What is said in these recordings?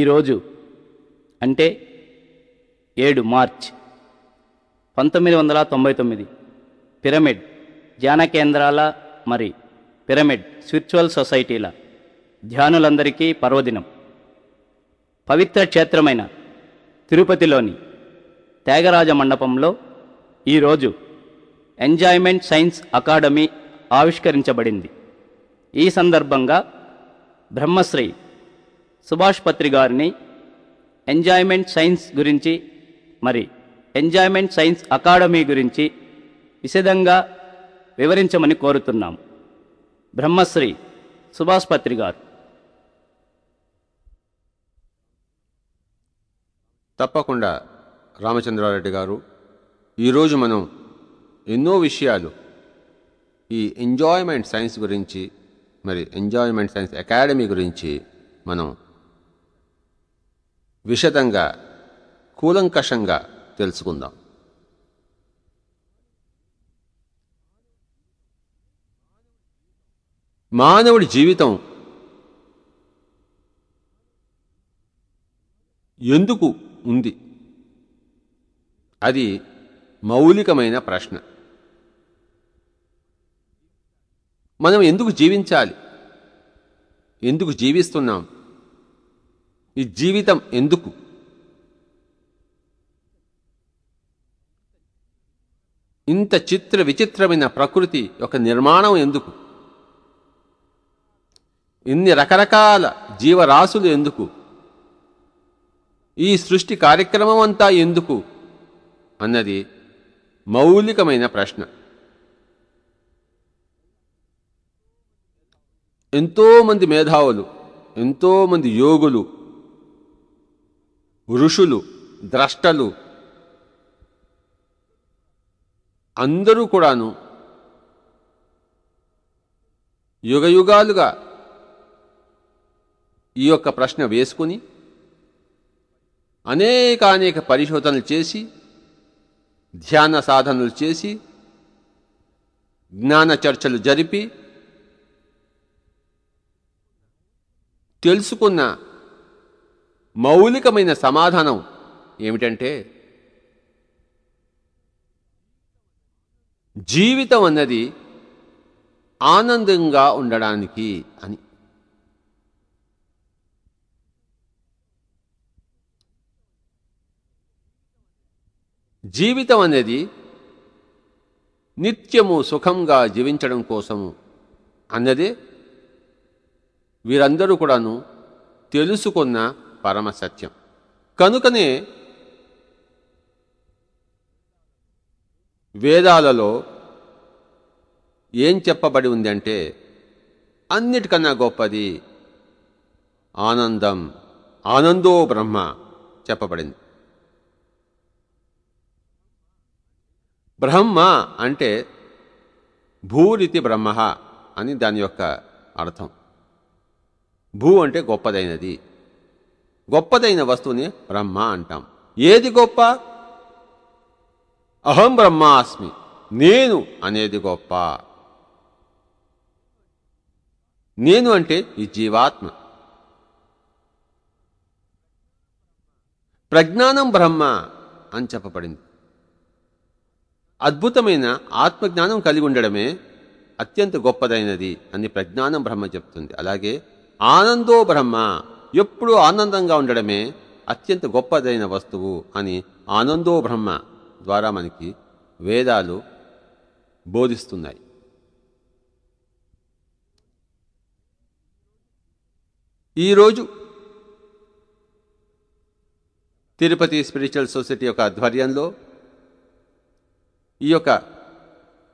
ఈరోజు అంటే ఏడు మార్చ్ పంతొమ్మిది వందల తొంభై తొమ్మిది పిరమిడ్ ధ్యాన కేంద్రాల మరి పిరమిడ్ స్పిరిచువల్ సొసైటీల ధ్యానులందరికీ పర్వదినం. పవిత్ర క్షేత్రమైన తిరుపతిలోని త్యాగరాజ మండపంలో ఈరోజు ఎంజాయ్మెంట్ సైన్స్ అకాడమీ ఆవిష్కరించబడింది. ఈ సందర్భంగా బ్రహ్మశ్రీ సుభాష్ పత్రి గారిని ఎంజాయ్మెంట్ సైన్స్ గురించి మరి ఎంజాయ్మెంట్ సైన్స్ అకాడమీ గురించి విశదంగా వివరించమని కోరుతున్నాం. బ్రహ్మశ్రీ సుభాష్ పత్రి గారు. తప్పకుండా రామచంద్రారెడ్డి గారు ఈరోజు మనం ఎన్నో విషయాలు ఈ ఎంజాయ్మెంట్ సైన్స్ గురించి మరి ఎంజాయ్మెంట్ సైన్స్ అకాడమీ గురించి మనం విషదంగా కూలంకషంగా తెలుసుకుందాం. మానవుడి జీవితం ఎందుకు ఉంది? అది మౌలికమైన ప్రశ్న. మనం ఎందుకు జీవించాలి? ఎందుకు జీవిస్తున్నాం? ఈ జీవితం ఎందుకు? ఇంత చిత్ర విచిత్రమైన ప్రకృతి యొక్క నిర్మాణం ఎందుకు? ఇన్ని రకరకాల జీవరాశులు ఎందుకు? ఈ సృష్టి కార్యక్రమం అంతా ఎందుకు? అన్నది మౌలికమైన ప్రశ్న. ఎంతోమంది మేధావులు ఎంతోమంది యోగులు ఋషులు ద్రష్టలు. అందరూ కూడాను యుగయుగాలుగా ఈ యొక్క ప్రశ్న వేసుకుని అనేకానేక పరిశోధనలు చేసి ధ్యాన సాధనలు చేసి జ్ఞాన చర్చలు జరిపి తెలుసుకున్న మౌలికమైన సమాధానం ఏమిటంటే జీవితం అన్నది ఆనందంగా ఉండడానికి అని. జీవితం అనేది నిత్యము సుఖంగా జీవించడం కోసము అన్నదే వీరందరూ కూడాను తెలుసుకున్న పరమ సత్యం. కనుకనే వేదాలలో ఏం చెప్పబడి ఉందంటే అన్నిటికన్నా గొప్పది ఆనందం ఆనందో బ్రహ్మ చెప్పబడింది. బ్రహ్మ అంటే భూరితి బ్రహ్మ అని దాని యొక్క అర్థం. భూ అంటే గొప్పదైనది. గొప్పదైన వస్తువుని బ్రహ్మ అంటాం. ఏది గొప్ప? అహం బ్రహ్మాస్మి నేను అనేది గొప్ప. నేను అంటే ఈ జీవాత్మ. ప్రజ్ఞానం బ్రహ్మ అని చెప్పబడింది. అద్భుతమైన ఆత్మజ్ఞానం కలిగి ఉండడమే అత్యంత గొప్పదైనది అని ప్రజ్ఞానం బ్రహ్మ చెప్తుంది. అలాగే ఆనందో బ్రహ్మ ఎప్పుడూ ఆనందంగా ఉండడమే అత్యంత గొప్పదైన వస్తువు అని ఆనందో బ్రహ్మ ద్వారా మనకి వేదాలు బోధిస్తున్నాయి. ఈరోజు తిరుపతి స్పిరిచువల్ సొసైటీ యొక్క ఆధ్వర్యంలో ఈ యొక్క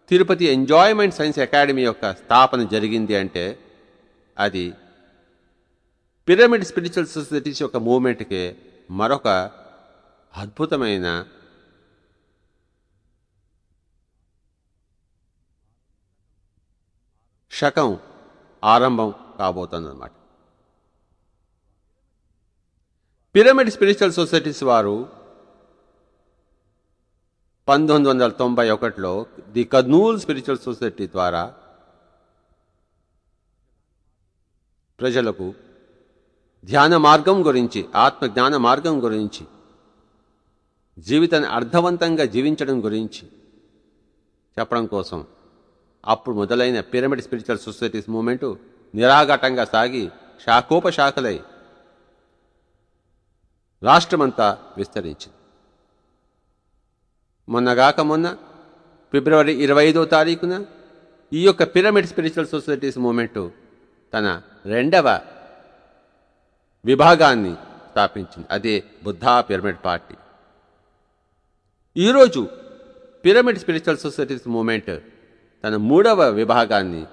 తిరుపతి ఎంజాయ్మెంట్ సైన్స్ అకాడమీ యొక్క స్థాపన జరిగింది అంటే అది పిరమిడ్ స్పిరిచువల్ సొసైటీస్ యొక్క మూమెంట్కి మరొక అద్భుతమైన శకం ఆరంభం కాబోతుందన్నమాట. పిరమిడ్ స్పిరిచువల్ సొసైటీస్ వారు పంతొమ్మిది వందల తొంభై ఒకటిలో ది కర్నూల్ స్పిరిచువల్ సొసైటీ ద్వారా ప్రజలకు ధ్యాన మార్గం గురించి ఆత్మజ్ఞాన మార్గం గురించి జీవితాన్ని అర్థవంతంగా జీవించడం గురించి చెప్పడం కోసం అప్పుడు మొదలైన పిరమిడ్ స్పిరిచువల్ సొసైటీస్ మూమెంటు నిరాఘాటంగా సాగి శాఖోపశాఖలై రాష్ట్రమంతా విస్తరించింది. మొన్నగాక మొన్న ఫిబ్రవరి ఇరవై ఐదో తారీఖున ఈ యొక్క పిరమిడ్ స్పిరిచువల్ సొసైటీస్ మూమెంటు తన రెండవ విభాగాన్ని స్థాపించింది. అదే బుద్ధా పిరమిడ్ పార్టీ. ఈరోజు పిరమిడ్ స్పిరిచువల్ సొసైటీస్ మూమెంట్ తన మూడవ విభాగాన్ని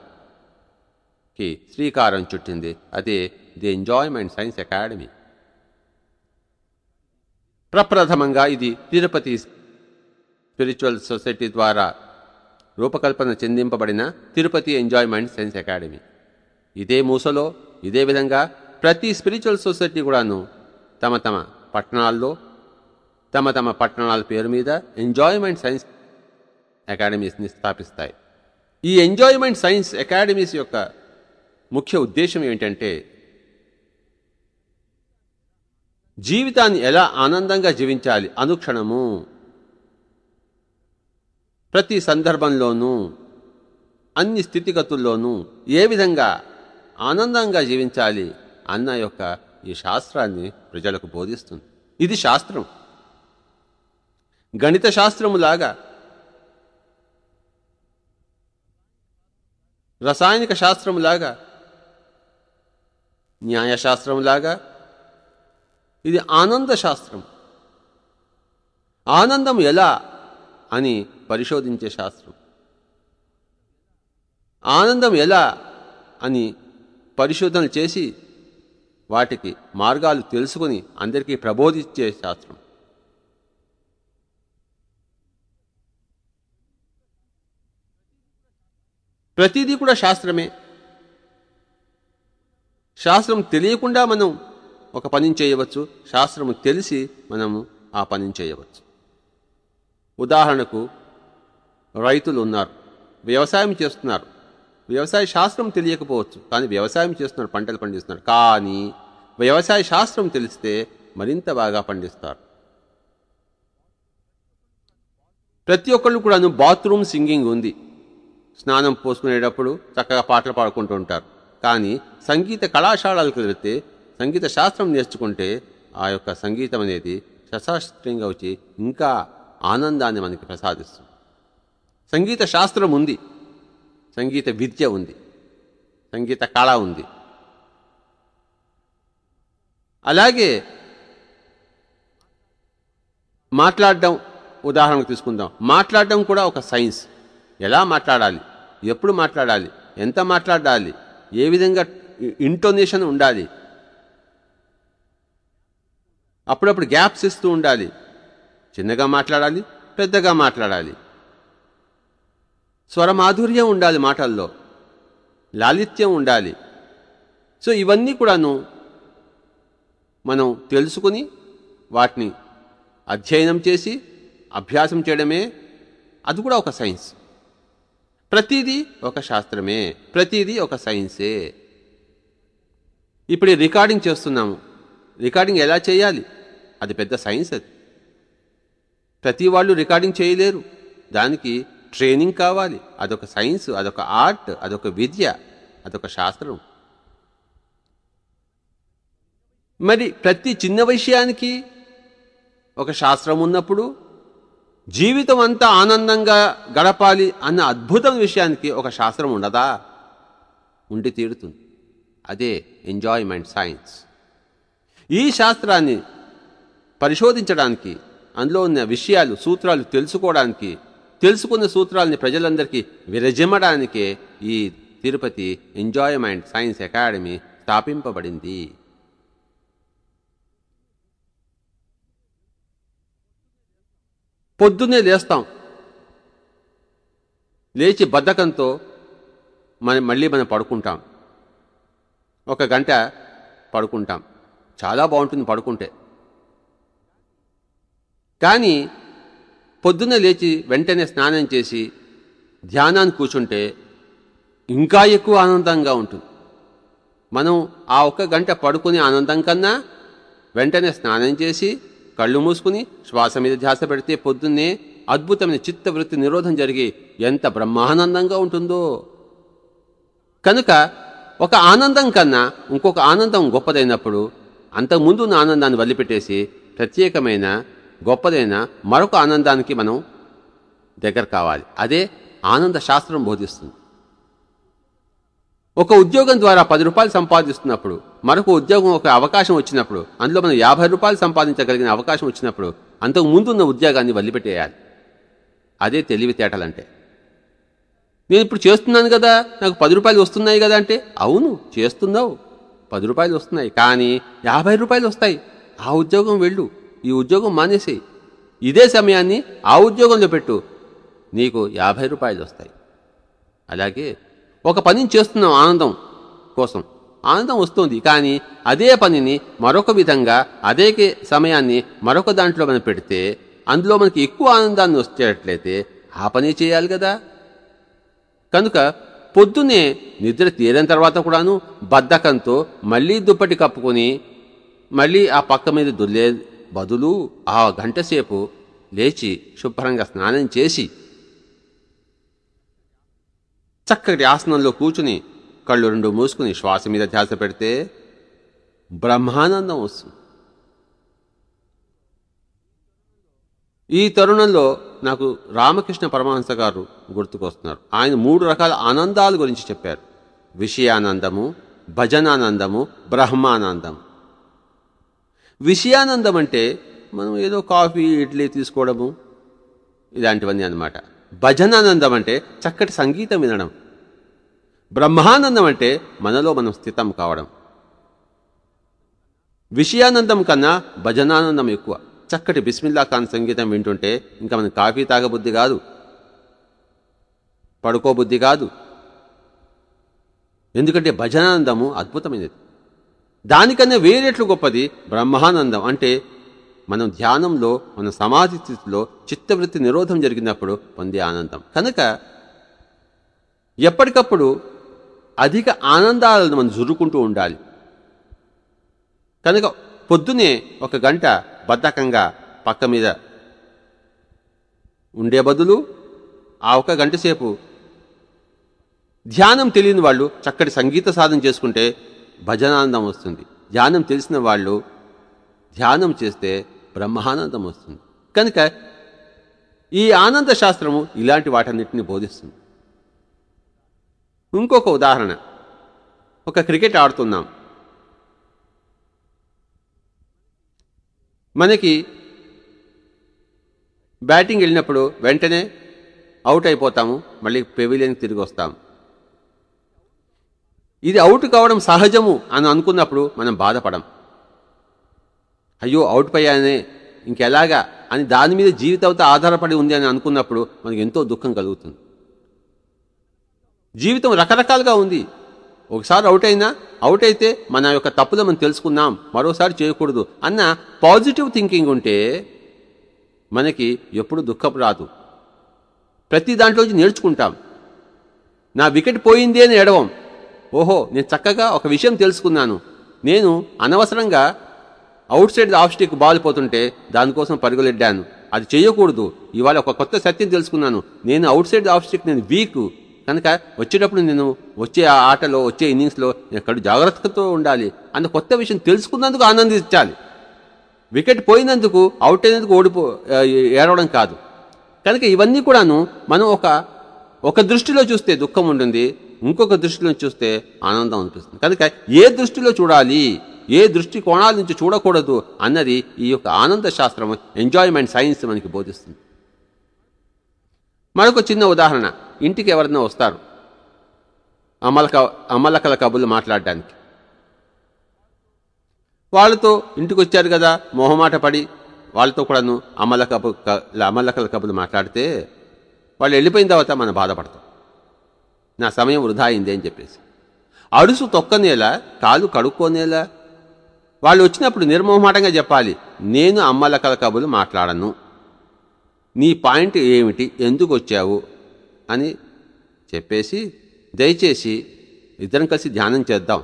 కి శ్రీకారం చుట్టింది. అదే ది ఎంజాయ్మెంట్ సైన్స్ అకాడమీ. ప్రప్రథమంగా ఇది తిరుపతి స్పిరిచువల్ సొసైటీ ద్వారా రూపకల్పన చెందింపబడిన తిరుపతి ఎంజాయ్మెంట్ సైన్స్ అకాడమీ. ఇదే మూసలో ఇదే విధంగా ప్రతి స్పిరిచువల్ సొసైటీ కూడాను తమ తమ పట్టణాల్లో తమ తమ పట్టణాల పేరు మీద ఎంజాయ్మెంట్ సైన్స్ అకాడమీస్ని స్థాపిస్తాయి. ఈ ఎంజాయ్మెంట్ సైన్స్ అకాడమీస్ యొక్క ముఖ్య ఉద్దేశం ఏంటంటే జీవితాన్ని ఎలా ఆనందంగా జీవించాలి అనుక్షణము ప్రతి సందర్భంలోనూ అన్ని స్థితిగతుల్లోనూ ఏ విధంగా ఆనందంగా జీవించాలి అన్న యొక్క ఈ శాస్త్రాన్ని ప్రజలకు బోధిస్తుంది. ఇది శాస్త్రం. గణిత శాస్త్రములాగా రసాయనిక శాస్త్రములాగా న్యాయశాస్త్రములాగా ఇది ఆనంద శాస్త్రం. ఆనందం ఎలా అని పరిశోధించే శాస్త్రం. ఆనందం ఎలా అని పరిశోధన చేసి వాటికి మార్గాలు తెలుసుకుని అందరికీ ప్రబోధించే శాస్త్రం. ప్రతిదీ కూడా శాస్త్రమే. శాస్త్రం తెలియకుండా మనం ఒక పని చేయవచ్చు. శాస్త్రము తెలిసి మనము ఆ పని చేయవచ్చు. ఉదాహరణకు రైతులు ఉన్నారు. వ్యవసాయం చేస్తున్నారు. వ్యవసాయ శాస్త్రం తెలియకపోవచ్చు కానీ వ్యవసాయం చేస్తున్నారు పంటలు పండిస్తున్నారు కానీ వ్యవసాయ శాస్త్రం తెలిస్తే మరింత బాగా పండిస్తారు. ప్రతి ఒక్కళ్ళు కూడాను బాత్రూమ్ సింగింగ్ ఉంది. స్నానం పోసుకునేటప్పుడు చక్కగా పాటలు పాడుకుంటూ ఉంటారు. కానీ సంగీత కళాశాలలకు వెళితే సంగీత శాస్త్రం నేర్చుకుంటే ఆ యొక్క సంగీతం అనేది శశాస్త్రీయంగా వచ్చి ఇంకా ఆనందాన్ని మనకి ప్రసాదిస్తుంది. సంగీత శాస్త్రం ఉంది. సంగీత విద్య ఉంది. సంగీత కళ ఉంది. అలాగే మాట్లాడడం ఉదాహరణకు తీసుకుందాం. మాట్లాడడం కూడా ఒక సైన్స్. ఎలా మాట్లాడాలి? ఎప్పుడు మాట్లాడాలి? ఎంత మాట్లాడాలి? ఏ విధంగా ఇంటోనేషన్ ఉండాలి? అప్పుడప్పుడు గ్యాప్స్ ఇస్తూ ఉండాలి. చిన్నగా మాట్లాడాలి పెద్దగా మాట్లాడాలి. స్వరమాధుర్యం ఉండాలి మాటల్లో. లాలిత్యం ఉండాలి. సో ఇవన్నీ కూడాను మనం తెలుసుకుని వాటిని అధ్యయనం చేసి అభ్యాసం చేయడమే అది కూడా ఒక సైన్స్. ప్రతిదీ ఒక శాస్త్రమే ప్రతిదీ ఒక సైన్సే. ఇప్పుడు రికార్డింగ్ చేస్తున్నాము. రికార్డింగ్ ఎలా చేయాలి? అది పెద్ద సైన్స్ అది. ప్రతి వాళ్ళు రికార్డింగ్ చేయలేరు. దానికి ట్రైనింగ్ కావాలి. అదొక సైన్స్ అదొక ఆర్ట్ అదొక విద్య అదొక శాస్త్రం. మరి ప్రతి చిన్న విషయానికి ఒక శాస్త్రం ఉన్నప్పుడు జీవితం అంతా ఆనందంగా గడపాలి అన్న అద్భుతం విషయానికి ఒక శాస్త్రం ఉండదా? ఉండి తీరుతుంది. అదే ఎంజాయ్మెంట్ సైన్స్. ఈ శాస్త్రాన్ని పరిశోధించడానికి అందులో ఉన్న విషయాలు సూత్రాలు తెలుసుకోవడానికి తెలుసుకున్న సూత్రాలని ప్రజలందరికీ విరజిమ్మడానికే ఈ తిరుపతి ఎంజాయ్మెంట్ సైన్స్ అకాడమీ స్థాపింపబడింది. పొద్దున్నే లేస్తాం. లేచి బద్ధకంతో మనం మళ్ళీ మనం పడుకుంటాం. ఒక గంట పడుకుంటాం. చాలా బాగుంటుంది పడుకుంటే. కానీ పొద్దున్న లేచి వెంటనే స్నానం చేసి ధ్యానాన్ని కూర్చుంటే ఇంకా ఎక్కువ ఆనందంగా ఉంటుంది. మనం ఆ ఒక్క గంట పడుకునే ఆనందం కన్నా వెంటనే స్నానం చేసి కళ్ళు మూసుకుని శ్వాస మీద ధ్యాస పెడితే పొద్దున్నే అద్భుతమైన చిత్తవృత్తి నిరోధం జరిగి ఎంత బ్రహ్మానందంగా ఉంటుందో. కనుక ఒక ఆనందం కన్నా ఇంకొక ఆనందం గొప్పదైనప్పుడు అంతకుముందు ఉన్న ఆనందాన్ని వదిలిపెట్టేసి ప్రత్యేకమైన గొప్పదైన మరొక ఆనందానికి మనం దగ్గర కావాలి. అదే ఆనంద శాస్త్రం బోధిస్తుంది. ఒక ఉద్యోగం ద్వారా పది రూపాయలు సంపాదిస్తున్నప్పుడు మరొక ఉద్యోగం ఒక అవకాశం వచ్చినప్పుడు అందులో మనం యాభై రూపాయలు సంపాదించగలిగిన అవకాశం వచ్చినప్పుడు అంతకు ముందున్న ఉద్యోగాన్ని వదిలిపెట్టేయాలి. అదే తెలివితేటలంటే. నేను ఇప్పుడు చేస్తున్నాను కదా నాకు పది రూపాయలు వస్తున్నాయి కదా అంటే అవును చేస్తున్నావు. పది రూపాయలు వస్తున్నాయి కానీ యాభై రూపాయలు వస్తాయి. ఆ ఉద్యోగం వెళ్ళు. ఈ ఉద్యోగం మానేసి ఇదే సమయాన్ని ఆ ఉద్యోగంలో పెట్టు. నీకు యాభై రూపాయలు వస్తాయి. అలాగే ఒక పనిని చేస్తున్నాం ఆనందం కోసం. ఆనందం వస్తుంది కానీ అదే పనిని మరొక విధంగా అదే సమయాన్ని మరొక దాంట్లో మనం పెడితే అందులో మనకి ఎక్కువ ఆనందాన్ని వచ్చేటట్లయితే ఆ పని చేయాలి కదా. కనుక పొద్దున్నే నిద్ర తీరిన తర్వాత కూడాను బద్ధకంతో మళ్ళీ దుప్పటి కప్పుకొని మళ్ళీ ఆ పక్క మీద దుల్లే బదులు ఆ గంటసేపు లేచి శుభ్రంగా స్నానం చేసి చక్కటి ఆసనంలో కూర్చుని కళ్ళు రెండు మూసుకుని శ్వాస మీద ధ్యాస పెడితే బ్రహ్మానందం వస్తుంది. ఈ తరుణంలో నాకు రామకృష్ణ పరమహంస గారు గుర్తుకొస్తున్నారు. ఆయన మూడు రకాల ఆనందాల గురించి చెప్పారు. విషయానందము భజనానందము బ్రహ్మానందం విషయానందం అంటే మనం ఏదో కాఫీ ఇడ్లీ తీసుకోవడము ఇలాంటివన్నీ అనమాట భజనానందం అంటే చక్కటి సంగీతం వినడం. బ్రహ్మానందం అంటే మనలో మనం స్థితం కావడం. విషయానందం కన్నా భజనానందం ఎక్కువ. చక్కటి బిస్మిల్లా ఖాన్ సంగీతం వింటుంటే ఇంకా మనం కాఫీ తాగబుద్ధి కాదు. పడుకోబుద్ధి కాదు. ఎందుకంటే భజనానందము అద్భుతమైనది. దానికన్నా వేరేట్లు గొప్పది బ్రహ్మానందం. అంటే మనం ధ్యానంలో మన సమాధి స్థితిలో చిత్తవృత్తి నిరోధం జరిగినప్పుడు పొందే ఆనందం. కనుక ఎప్పటికప్పుడు అధిక ఆనందాలను మనం జురుకుంటూ ఉండాలి. కనుక పొద్దునే ఒక గంట బద్ధకంగా పక్క మీద ఉండే బదులు ఆ ఒక గంట సేపు ధ్యానం తెలియని వాళ్ళు చక్కటి సంగీత సాధన చేసుకుంటే భజనానందం వస్తుంది. ధ్యానం తెలిసిన వాళ్ళు ధ్యానం చేస్తే బ్రహ్మానందం వస్తుంది. కనుక ఈ ఆనంద శాస్త్రము ఇలాంటి వాటన్నిటిని బోధిస్తుంది. ఇంకొక ఉదాహరణ. ఒక క్రికెట్ ఆడుతున్నాం. మనకి బ్యాటింగ్ వెళ్ళినప్పుడు వెంటనే అవుట్ అయిపోతాము. మళ్ళీ పెవిలియన్కి తిరిగి వస్తాము ఇది అవుట్ కావడం సహజము అని అనుకున్నప్పుడు మనం బాధపడం. అయ్యో అవుట్ పోయానే ఇంకెలాగా అని దాని మీద జీవితంతో ఆధారపడి ఉంది అని అనుకున్నప్పుడు మనకి ఎంతో దుఃఖం కలుగుతుంది. జీవితం రకరకాలుగా ఉంది. ఒకసారి అవుట్ అయినా అవుట్ అయితే మన యొక్క తప్పులు మనం తెలుసుకున్నాం మరోసారి చేయకూడదు అన్న పాజిటివ్ థింకింగ్ ఉంటే మనకి ఎప్పుడు దుఃఖం రాదు. ప్రతి దాంట్లోంచి నేర్చుకుంటాం. నా వికెట్ పోయింది అని ఎడవం ఓహో నేను చక్కగా ఒక విషయం తెలుసుకున్నాను. నేను అనవసరంగా outside off stick ball పోతుంటే దానికోసం పరుగులెడ్డాను. అది చేయకూడదు ఇవాళ ఒక కొత్త సత్యం తెలుసుకున్నాను. నేను అవుట్ సైడ్ ఆఫ్ స్టిక్ నేను వీక్. కనుక వచ్చేటప్పుడు నేను వచ్చే ఆ ఆటలో వచ్చే ఇన్నింగ్స్లో ఎక్కడ జాగ్రత్తతో ఉండాలి. అన్న కొత్త విషయం తెలుసుకున్నందుకు ఆనందించాలి. వికెట్ పోయినందుకు అవుట్ అయినందుకు ఓడిపో ఏడవడం కాదు. కనుక ఇవన్నీ కూడాను మనం ఒక ఒక దృష్టిలో చూస్తే దుఃఖం ఉంటుంది. ఇంకొక దృష్టిలో చూస్తే ఆనందం అనిపిస్తుంది. కనుక ఏ దృష్టిలో చూడాలి ఏ దృష్టి కోణాల నుంచి చూడకూడదు అన్నది ఈ యొక్క ఆనంద శాస్త్రం ఎంజాయ్మెంట్ సైన్స్ మనకి బోధిస్తుంది. మరొక చిన్న ఉదాహరణ ఇంటికి ఎవరైనా వస్తారు. అమలక అమలకల కబుర్లు మాట్లాడడానికి. వాళ్ళతో ఇంటికి వచ్చారు కదా మొహమాట పడి వాళ్ళతో కూడాను అమలకపు అమలకల కబులు మాట్లాడితే వాళ్ళు వెళ్ళిపోయిన తర్వాత మనం బాధపడతాం. నా సమయం వృధా అయింది అని చెప్పేసి. అడుసు తొక్కనేలా కాలు కడుక్కోనేలా. వాళ్ళు వచ్చినప్పుడు నిర్మోహమాటంగా చెప్పాలి నేను అమ్మల కబులు మాట్లాడను. నీ పాయింట్ ఏమిటి? ఎందుకు వచ్చావు? అని చెప్పేసి దయచేసి ఇద్దరం కలిసి ధ్యానం చేద్దాం.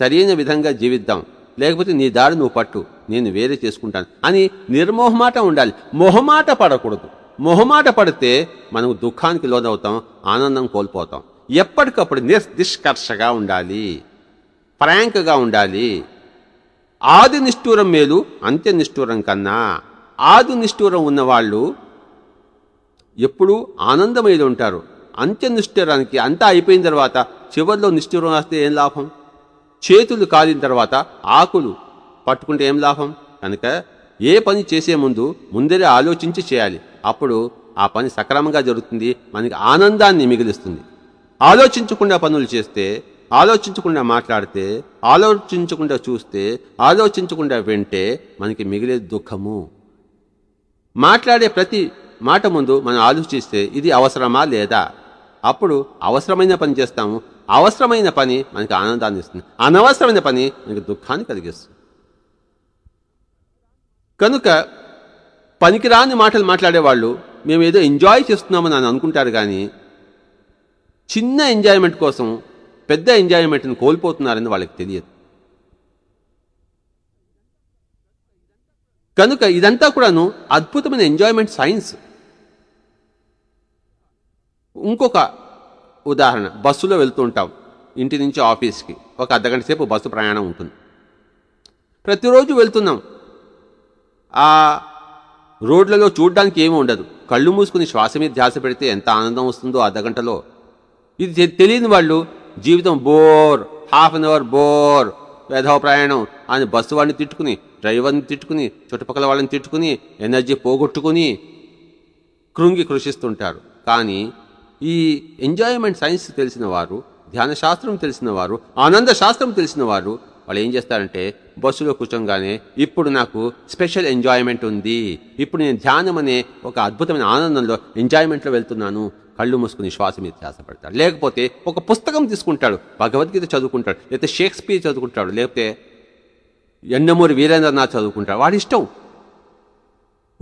సరైన విధంగా జీవిద్దాం. లేకపోతే నీ దారి నువ్వు పట్టు. నేను వేరే చేసుకుంటాను. అని నిర్మోహమాట ఉండాలి. మొహమాట పడకూడదు. మొహమాట పడితే మనం దుఃఖానికి లోనవుతాం ఆనందం కోల్పోతాం. ఎప్పటికప్పుడు నిష్కర్షగా ఉండాలి. ఫ్రాంక్గా ఉండాలి. ఆది నిష్ఠూరం మేలు అంత్య నిష్ఠూరం కన్నా ఆది నిష్ఠూరం ఉన్నవాళ్ళు ఎప్పుడూ ఆనందమైన ఉంటారు. అంత్య నిష్ఠూరానికి అంతా అయిపోయిన తర్వాత చివరిలో నిష్ఠూరం వస్తే ఏం లాభం? చేతులు కాలిన తర్వాత ఆకులు పట్టుకుంటే ఏం లాభం? కనుక ఏ పని చేసే ముందు ముందరే ఆలోచించి చేయాలి. అప్పుడు ఆ పని సక్రమంగా జరుగుతుంది. మనకి ఆనందాన్ని మిగిలిస్తుంది. ఆలోచించకుండా పనులు చేస్తే ఆలోచించకుండా మాట్లాడితే ఆలోచించకుండా చూస్తే ఆలోచించకుండా వింటే మనకి మిగిలే దుఃఖము. మాట్లాడే ప్రతి మాట ముందు మనం ఆలోచిస్తే ఇది అవసరమా లేదా? అప్పుడు అవసరమైన పని చేస్తాము. అవసరమైన పని మనకి ఆనందాన్ని ఇస్తుంది. అనవసరమైన పని మనకి దుఃఖాన్ని కలిగిస్తుంది. కనుక పనికిరాని మాటలు మాట్లాడేవాళ్ళు మేము ఏదో ఎంజాయ్ చేస్తున్నామని అని అనుకుంటారు కానీ చిన్న ఎంజాయ్మెంట్ కోసం పెద్ద ఎంజాయ్మెంట్ని కోల్పోతున్నారని వాళ్ళకి తెలియదు. కనుక ఇదంతా కూడాను అద్భుతమైన ఎంజాయ్మెంట్ సైన్స్ ఇంకొక ఉదాహరణ బస్సులో వెళ్తూ ఉంటాం. ఇంటి నుంచి ఆఫీస్కి. ఒక అర్ధగంట సేపు బస్సు ప్రయాణం ఉంటుంది. ప్రతిరోజు వెళ్తున్నాం. ఆ రోడ్లలో చూడడానికి ఏమీ ఉండదు. కళ్ళు మూసుకుని శ్వాస మీద ధ్యాస పెడితే ఎంత ఆనందం వస్తుందో అర్ధగంటలో ఇది తెలియని వాళ్ళు జీవితం bore half an hour bore వేధవ ప్రయాణం అని బస్సు వాడిని తిట్టుకుని డ్రైవర్ని తిట్టుకుని చుట్టుపక్కల వాళ్ళని తిట్టుకుని ఎనర్జీ పోగొట్టుకుని కృంగి కృషిస్తుంటారు. కానీ ఈ ఎంజాయ్మెంట్ సైన్స్ తెలిసిన వారు ధ్యాన శాస్త్రం తెలిసిన వారు ఆనంద శాస్త్రం తెలిసిన వారు వాళ్ళు ఏం చేస్తారంటే బస్సులో కూర్చోగానే ఇప్పుడు నాకు స్పెషల్ ఎంజాయ్మెంట్ ఉంది. ఇప్పుడు నేను ధ్యానం అనే ఒక అద్భుతమైన ఆనందంలో ఎంజాయ్మెంట్లో వెళ్తున్నాను. కళ్ళు మూసుకుని శ్వాస మీద ధ్యాస పెడతాడు లేకపోతే ఒక పుస్తకం తీసుకుంటాడు భగవద్గీత చదువుకుంటాడు లేకపోతే షేక్స్పియర్ చదువుకుంటాడు లేకపోతే ఎండమూరి వీరేంద్రనాథ్ చదువుకుంటాడు. వాడి ఇష్టం.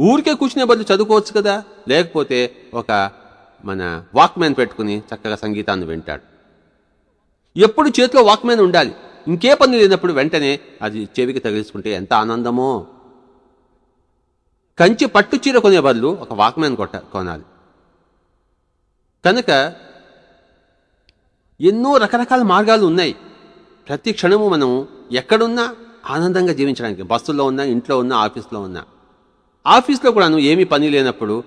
ఊరికే కూర్చునే బదులు చదువుకోవచ్చు కదా. లేకపోతే ఒక మన వాక్మెన్ పెట్టుకుని చక్కగా సంగీతాన్ని వింటాడు. ఎప్పుడు చేతిలో వాక్మెన్ ఉండాలి. ఇంకే పని లేనప్పుడు వెంటనే అది చెవికి తగిలించుకుంటే ఎంత ఆనందమో. కంచి పట్టు చీర కొనే బదులు ఒక వాక్మెన్ కొట్ట కొనాలి. కనుక ఎన్నో రకరకాల మార్గాలు ఉన్నాయి. ప్రతి క్షణము మనం ఎక్కడున్నా ఆనందంగా జీవించడానికి బస్సులో ఉన్నా ఇంట్లో ఉన్నా ఆఫీస్లో ఉన్నా. ఆఫీస్లో కూడాను ఏమీ పని లేనప్పుడు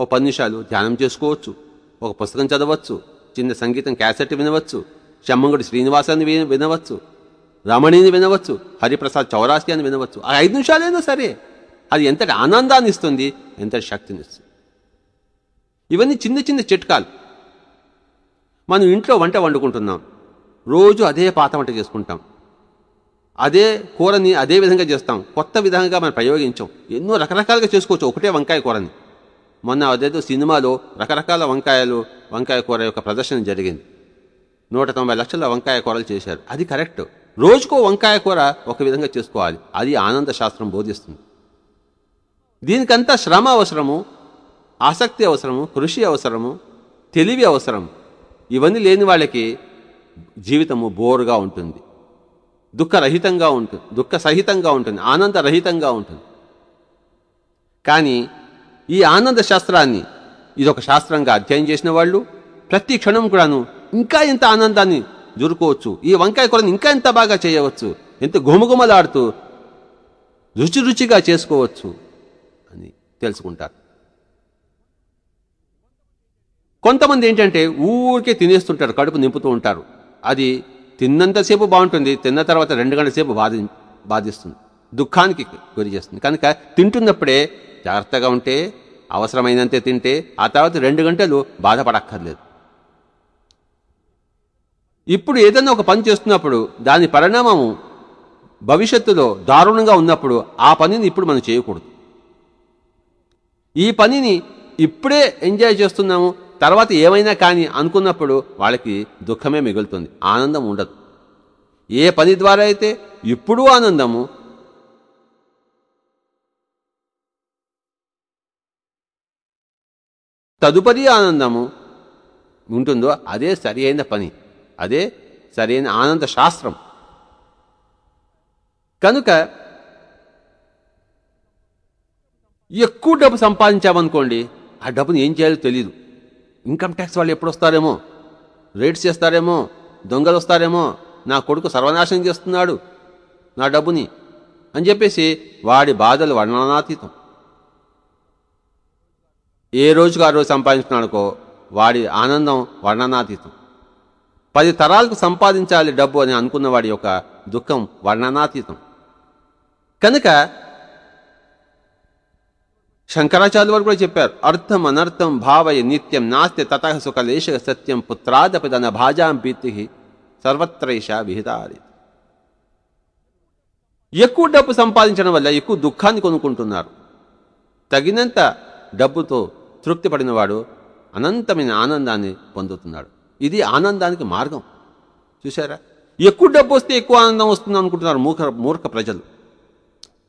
ఓ పది నిమిషాలు ధ్యానం చేసుకోవచ్చు ఒక పుస్తకం చదవచ్చు చిన్న సంగీతం క్యాసెట్ వినవచ్చు చెమ్మంగుడి శ్రీనివాసాన్ని విన- వినవచ్చు రమణిని వినవచ్చు హరిప్రసాద్ చౌరాసి అని వినవచ్చు. ఆ ఐదు నిమిషాలైనా సరే అది ఎంతటి ఆనందాన్ని ఇస్తుంది ఎంతటి శక్తిని ఇస్తుంది ఇవన్నీ చిన్న చిన్న చిట్కాలు. మనం ఇంట్లో వంట వండుకుంటున్నాం. రోజు అదే పాత వంట చేసుకుంటాం. అదే కూరని అదే విధంగా చేస్తాం. కొత్త విధంగా మనం ప్రయోగించాం. ఎన్నో రకరకాలుగా చేసుకోవచ్చు ఒకటే వంకాయ కూరని. మొన్న అదేదో సినిమాలో రకరకాల వంకాయలు వంకాయ కూర యొక్క ప్రదర్శన జరిగింది. నూట తొంభై లక్షల వంకాయ కూరలు చేశారు. అది కరెక్ట్. రోజుకో వంకాయ కూర ఒక విధంగా చేసుకోవాలి. అది ఆనంద శాస్త్రం బోధిస్తుంది. దీనికంతా శ్రమ అవసరము. ఆసక్తి అవసరము కృషి అవసరము తెలివి అవసరం ఇవన్నీ లేని వాళ్ళకి జీవితము బోరుగా ఉంటుంది. దుఃఖరహితంగా ఉంటుంది దుఃఖ సహితంగా ఉంటుంది ఆనందరహితంగా ఉంటుంది. కానీ ఈ ఆనంద శాస్త్రాన్ని ఇదొక శాస్త్రంగా అధ్యయనం చేసిన వాళ్ళు ప్రతి క్షణం కూడాను ఇంకా ఎంత ఆనందాన్ని జరుకోవచ్చు ఈ వంకాయ కూరని ఇంకా ఎంత బాగా చేయవచ్చు. ఎంత గుమగుమలాడుతూ రుచి రుచిగా చేసుకోవచ్చు అని తెలుసుకుంటారు. కొంతమంది ఏంటంటే ఊరికే తినేస్తుంటారు కడుపు నింపుతూ ఉంటారు. అది తిన్నంతసేపు బాగుంటుంది తిన్న తర్వాత రెండు గంటల సేపు బాధి బాధిస్తుంది. దుఃఖానికి గురి చేస్తుంది. కనుక తింటున్నప్పుడే జాగ్రత్తగా ఉంటే అవసరమైనంతే తింటే ఆ తర్వాత రెండు గంటలు బాధపడక్కర్లేదు. ఇప్పుడు ఏదైనా ఒక పని చేస్తున్నప్పుడు దాని పరిణామము భవిష్యత్తులో దారుణంగా ఉన్నప్పుడు ఆ పనిని ఇప్పుడు మనం చేయకూడదు. ఈ పనిని ఇప్పుడే ఎంజాయ్ చేస్తున్నాము తర్వాత ఏమైనా కానీ అనుకున్నప్పుడు వాళ్ళకి దుఃఖమే మిగులుతుంది. ఆనందం ఉండదు. ఏ పని ద్వారా అయితే ఇప్పుడు ఆనందము తదుపరి ఆనందము ఉంటుందో అదే సరి అయిన పని అదే సరైన ఆనంద శాస్త్రం. కనుక ఎక్కువ డబ్బు సంపాదించామనుకోండి ఆ డబ్బుని ఏం చేయాలో తెలియదు ఇన్కమ్ ట్యాక్స్ వాళ్ళు ఎప్పుడు వస్తారేమో రేట్స్ చేస్తారేమో? దొంగలు వస్తారేమో నా కొడుకు సర్వనాశనం చేస్తున్నాడు నా డబ్బుని అని చెప్పేసి వాడి బాధలు వర్ణనాతీతం. ఏ రోజుకు ఆ రోజు సంపాదించుకున్నాడుకో వాడి ఆనందం వర్ణనాతీతం. పది తరాలకు సంపాదించాలి డబ్బు అని అనుకున్న వాడి యొక్క దుఃఖం వర్ణనాతీతం. కనుక శంకరాచార్య వారు కూడా చెప్పారు అర్థం అనర్థం భావయ నిత్యం నాస్తి తత సుఖలేశ సత్యం పుత్రాదపి తన భాజాం పీతి సర్వత్రైష విహితారి. ఎక్కువ డబ్బు సంపాదించడం వల్ల ఎక్కువ దుఃఖాన్ని కొనుక్కుంటున్నారు తగినంత డబ్బుతో తృప్తి పడినవాడు అనంతమైన ఆనందాన్ని పొందుతున్నాడు. ఇది ఆనందానికి మార్గం. చూసారా ఎక్కువ డబ్బు వస్తే ఎక్కువ ఆనందం వస్తుంది అనుకుంటున్నారు మూర్ఖ మూర్ఖ ప్రజలు.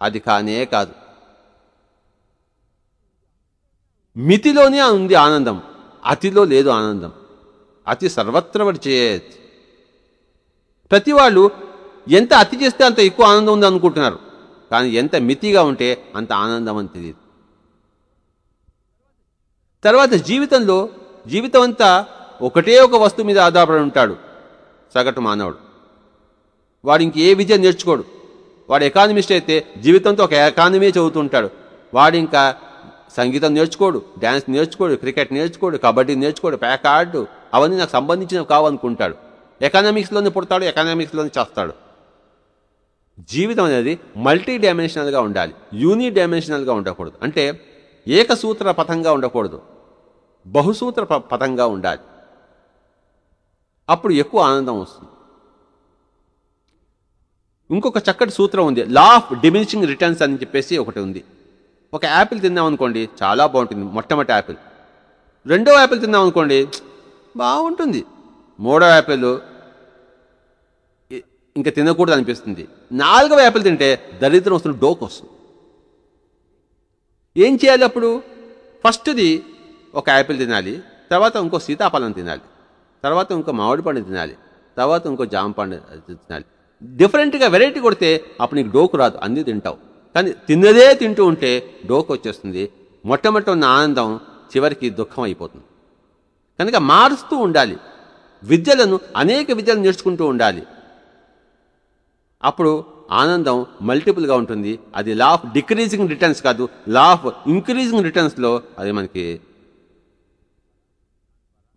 అది కానే కాదు. మితిలోనే ఉంది ఆనందం అతిలో లేదు ఆనందం. అతి సర్వత్ర చేత్ ప్రతి వాళ్ళు ఎంత అతి చేస్తే అంత ఎక్కువ ఆనందం ఉంది అనుకుంటున్నారు. కానీ ఎంత మితిగా ఉంటే అంత ఆనందం అని తెలియదు. తర్వాత జీవితంలో జీవితం అంతా ఒకటే ఒక వస్తువు మీద ఆధారపడి ఉంటాడు సగటు మానవుడు. వాడు ఇంక ఏ విద్య నేర్చుకోడు. వాడు ఎకానమిస్ట్ అయితే జీవితంతో ఒక ఎకానమీ చదువుతుంటాడు వాడు ఇంకా సంగీతం నేర్చుకోడు డ్యాన్స్ నేర్చుకోడు క్రికెట్ నేర్చుకోడు కబడ్డీ నేర్చుకోడు ప్యాక్ ఆడు అవన్నీ నాకు సంబంధించినవి కావనుకుంటాడు. ఎకనామిక్స్లోనే పుడతాడు ఎకనామిక్స్లోనే చేస్తాడు. జీవితం అనేది మల్టీ డైమెన్షనల్గా ఉండాలి యూని డైమెన్షనల్గా ఉండకూడదు. అంటే ఏకసూత్ర పథంగా ఉండకూడదు బహుసూత్ర ప- పథంగా ఉండాలి. అప్పుడు ఎక్కువ ఆనందం వస్తుంది. ఇంకొక చక్కటి సూత్రం ఉంది లా ఆఫ్ డిమినిషింగ్ రిటర్న్స్ అని చెప్పేసి ఒకటి ఉంది. ఒక యాపిల్ తిన్నామనుకోండి చాలా బాగుంటుంది మొట్టమొదటి యాపిల్. రెండో యాపిల్ తిన్నామనుకోండి బాగుంటుంది. మూడో యాపిల్ ఇంకా తినకూడదు అనిపిస్తుంది. నాలుగవ యాపిల్ తింటే దరిద్రం వస్తుంది డోకు వస్తుంది. ఏం చేయాలి అప్పుడు? ఫస్ట్ది ఒక యాపిల్ తినాలి తర్వాత ఇంకో సీతాఫలం తినాలి తర్వాత ఇంకో మామిడి పండు తినాలి తర్వాత ఇంకో జామ పండు తినాలి. డిఫరెంట్గా వెరైటీ కొడితే అప్పుడు నీకు డోకు రాదు అన్నీ తింటావు. కానీ తిన్నదే తింటూ ఉంటే డోకు వచ్చేస్తుంది. మొట్టమొదటి ఉన్న ఆనందం చివరికి దుఃఖం అయిపోతుంది. కనుక మారుస్తూ ఉండాలి. విద్యలను అనేక విద్యలు నేర్చుకుంటూ ఉండాలి. అప్పుడు ఆనందం మల్టిపుల్గా ఉంటుంది. అది లా ఆఫ్ డిక్రీజింగ్ రిటర్న్స్ కాదు. లా ఆఫ్ ఇంక్రీజింగ్ రిటర్న్స్లో అది మనకి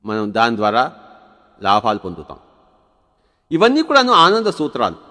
మనం దాని ద్వారా లాభాలు పొందుతాం. ఇవన్నీ కూడాను ఆనంద సూత్రాలు.